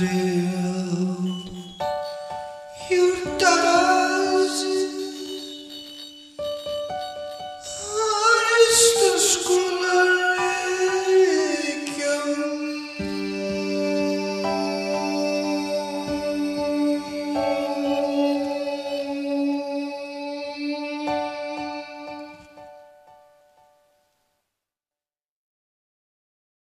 real. You don't.